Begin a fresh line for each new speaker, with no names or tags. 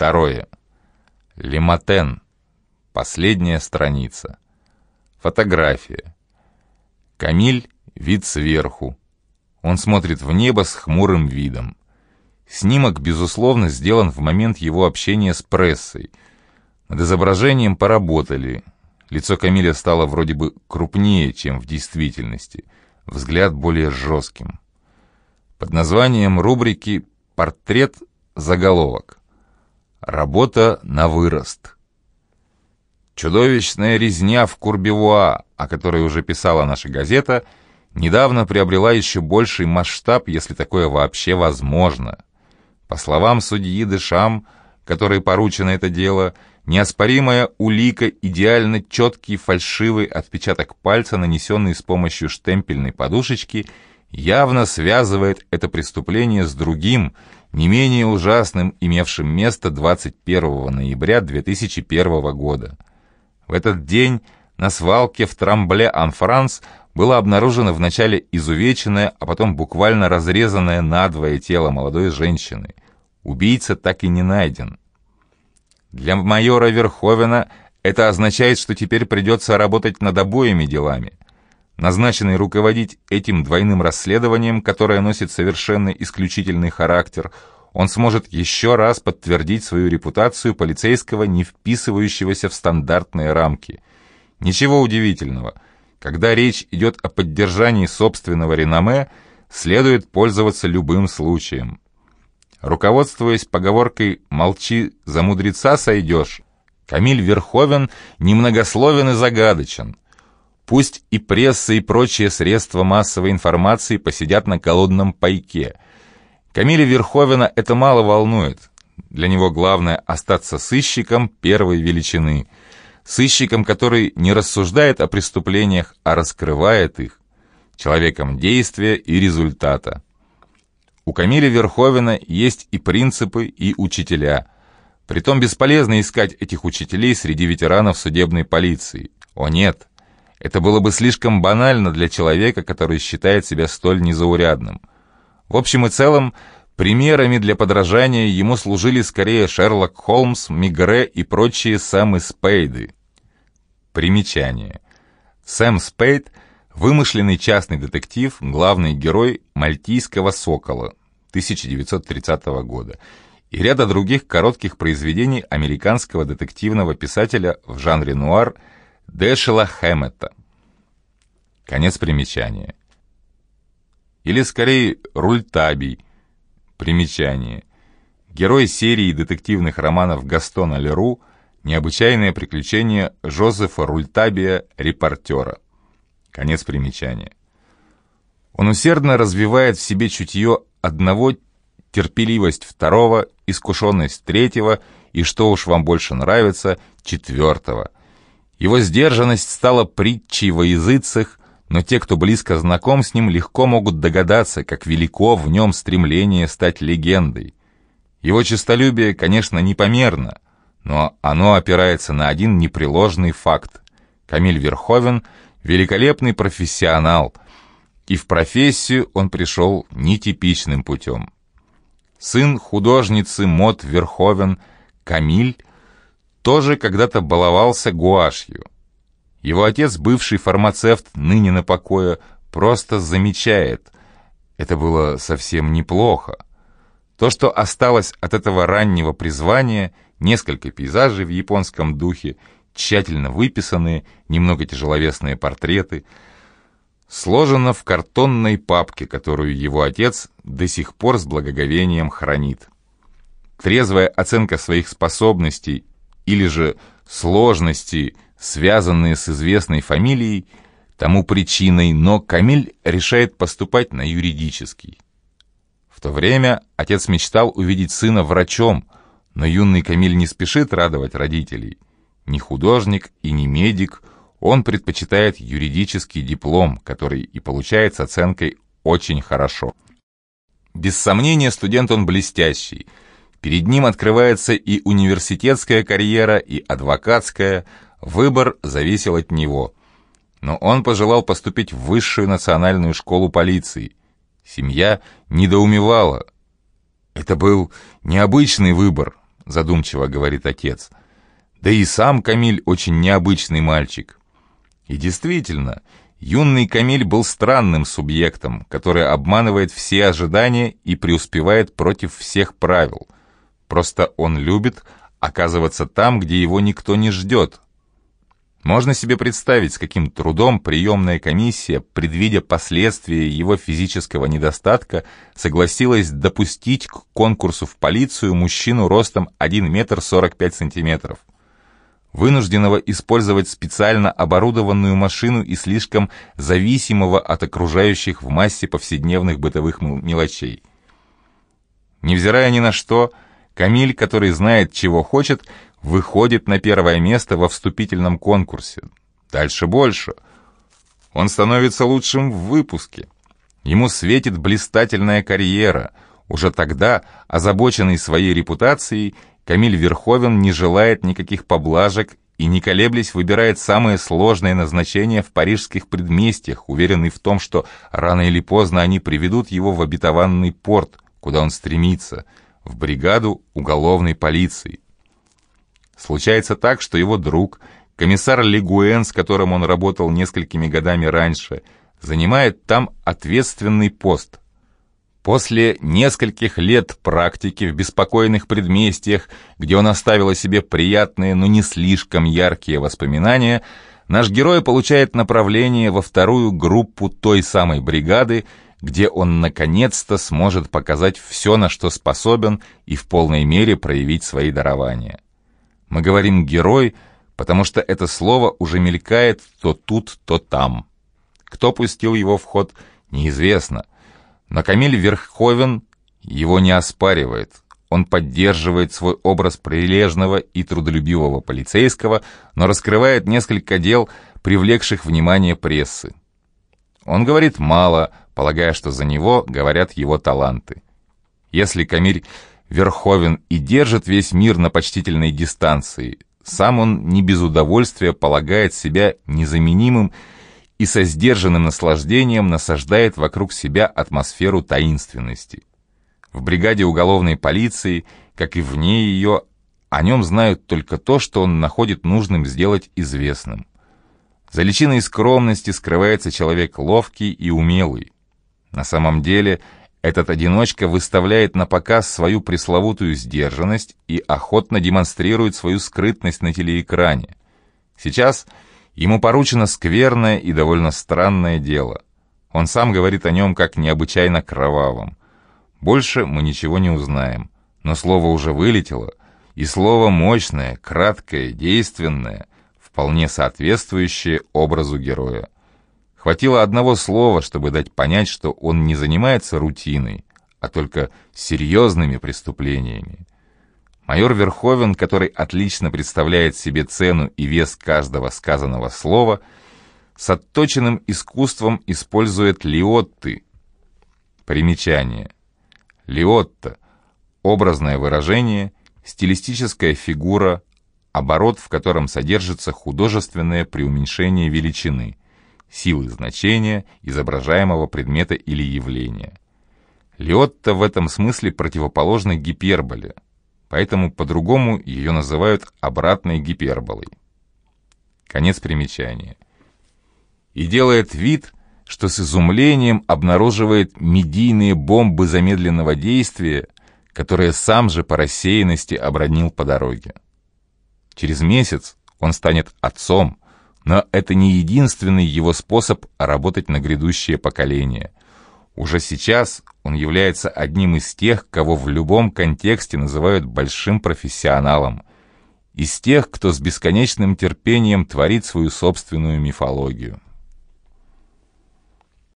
Второе. Лиматен. Последняя страница. Фотография. Камиль, вид сверху. Он смотрит в небо с хмурым видом. Снимок, безусловно, сделан в момент его общения с прессой. Над изображением поработали. Лицо Камиля стало вроде бы крупнее, чем в действительности. Взгляд более жестким. Под названием рубрики «Портрет» заголовок. Работа на вырост. Чудовищная резня в Курбевуа, о которой уже писала наша газета, недавно приобрела еще больший масштаб, если такое вообще возможно. По словам судьи Дешам, которой поручено это дело, неоспоримая улика, идеально четкий фальшивый отпечаток пальца, нанесенный с помощью штемпельной подушечки, явно связывает это преступление с другим, не менее ужасным, имевшим место 21 ноября 2001 года. В этот день на свалке в Трамбле-Ан-Франс было обнаружено вначале изувеченное, а потом буквально разрезанное надвое тело молодой женщины. Убийца так и не найден. Для майора Верховена это означает, что теперь придется работать над обоими делами – назначенный руководить этим двойным расследованием, которое носит совершенно исключительный характер, он сможет еще раз подтвердить свою репутацию полицейского, не вписывающегося в стандартные рамки. Ничего удивительного. Когда речь идет о поддержании собственного реноме, следует пользоваться любым случаем. Руководствуясь поговоркой «молчи, за мудреца сойдешь», Камиль Верховен немногословен и загадочен. Пусть и пресса, и прочие средства массовой информации посидят на колодном пайке. Камиля Верховена это мало волнует. Для него главное остаться сыщиком первой величины. Сыщиком, который не рассуждает о преступлениях, а раскрывает их. Человеком действия и результата. У Камиля Верховена есть и принципы, и учителя. Притом бесполезно искать этих учителей среди ветеранов судебной полиции. О нет, это было бы слишком банально для человека, который считает себя столь незаурядным. В общем и целом, примерами для подражания ему служили скорее Шерлок Холмс, Мигре и прочие Сэмы Спейды. Примечание. Сэм Спейд – вымышленный частный детектив, главный герой «Мальтийского сокола» 1930 года и ряда других коротких произведений американского детективного писателя в жанре нуар – Дэшела Хэммета. Конец примечания. Или скорее Рультабий. Примечание. Герой серии детективных романов Гастона Леру «Необычайное приключение Жозефа Рультабия, репортера». Конец примечания. Он усердно развивает в себе чутье одного, терпеливость второго, искушенность третьего и, что уж вам больше нравится, четвертого – его сдержанность стала притчей во языцах, но те, кто близко знаком с ним, легко могут догадаться, как велико в нем стремление стать легендой. Его честолюбие, конечно, непомерно, но оно опирается на один непреложный факт. Камиль Верховен — великолепный профессионал, и в профессию он пришел нетипичным путем. Сын художницы Мот Верховен, Камиль — тоже когда-то баловался гуашью. Его отец, бывший фармацевт, ныне на покое, просто замечает. Это было совсем неплохо. То, что осталось от этого раннего призвания, несколько пейзажей в японском духе, тщательно выписанные, немного тяжеловесные портреты, сложено в картонной папке, которую его отец до сих пор с благоговением хранит. Трезвая оценка своих способностей или же сложности, связанные с известной фамилией, тому причиной, но Камиль решает поступать на юридический. В то время отец мечтал увидеть сына врачом, но юный Камиль не спешит радовать родителей. Ни художник и не медик, он предпочитает юридический диплом, который и получает с оценкой «очень хорошо». Без сомнения, студент он блестящий – Перед ним открывается и университетская карьера, и адвокатская. Выбор зависел от него. Но он пожелал поступить в высшую национальную школу полиции. Семья недоумевала. Это был необычный выбор. задумчиво говорит отец. Да и сам Камиль очень необычный мальчик. И действительно, юный Камиль был странным субъектом, который обманывает все ожидания и преуспевает против всех правил. Просто он любит оказываться там, где его никто не ждет, можно себе представить, с каким трудом приемная комиссия, предвидя последствия его физического недостатка, согласилась допустить к конкурсу в полицию мужчину ростом 1 метр 45 сантиметров, вынужденного использовать специально оборудованную машину и слишком зависимого от окружающих в массе повседневных бытовых мелочей. Невзирая ни на что, Камиль, который знает, чего хочет, выходит на первое место во вступительном конкурсе. Дальше больше. Он становится лучшим в выпуске. Ему светит блистательная карьера. Уже тогда, озабоченный своей репутацией, Камиль Верховен не желает никаких поблажек и, не колеблясь, выбирает самое сложное назначение в парижских предместьях, уверенный в том, что рано или поздно они приведут его в обетованный порт, куда он стремится, в бригаду уголовной полиции. Случается так, что его друг, комиссар Легуэн, с которым он работал несколькими годами раньше, занимает там ответственный пост. После нескольких лет практики в беспокойных предместьях, где он оставил о себе приятные, но не слишком яркие воспоминания, наш герой получает направление во вторую группу той самой бригады, где он наконец-то сможет показать все, на что способен, и в полной мере проявить свои дарования. Мы говорим «герой», потому что это слово уже мелькает то тут, то там. Кто пустил его в ход, неизвестно. Но Камиль Верховен его не оспаривает. Он поддерживает свой образ прилежного и трудолюбивого полицейского, но раскрывает несколько дел, привлекших внимание прессы. Он говорит мало, полагая, что за него говорят его таланты. Если Камиль Верховен и держит весь мир на почтительной дистанции. Сам он не без удовольствия полагает себя незаменимым и со сдержанным наслаждением насаждает вокруг себя атмосферу таинственности. В бригаде уголовной полиции, как и вне ее, о нем знают только то, что он находит нужным сделать известным. За личиной скромности скрывается человек ловкий и умелый. На самом деле – этот одиночка выставляет на показ свою пресловутую сдержанность и охотно демонстрирует свою скрытность на телеэкране. Сейчас ему поручено скверное и довольно странное дело. Он сам говорит о нем как необычайно кровавом. Больше мы ничего не узнаем, но слово уже вылетело, и слово мощное, краткое, действенное, вполне соответствующее образу героя. Хватило одного слова, чтобы дать понять, что он не занимается рутиной, а только серьезными преступлениями. Майор Верховен, который отлично представляет себе цену и вес каждого сказанного слова, с отточенным искусством использует лиотты. Примечание. Лиотта – образное выражение, стилистическая фигура, оборот, в котором содержится художественное преуменьшение величины – силы значения изображаемого предмета или явления. Лиотта в этом смысле противоположна гиперболе, поэтому по-другому ее называют обратной гиперболой. Конец примечания. И делает вид, что с изумлением обнаруживает медийные бомбы замедленного действия, которые сам же по рассеянности обронил по дороге. Через месяц он станет отцом, но это не единственный его способ работать на грядущее поколение. Уже сейчас он является одним из тех, кого в любом контексте называют большим профессионалом, из тех, кто с бесконечным терпением творит свою собственную мифологию.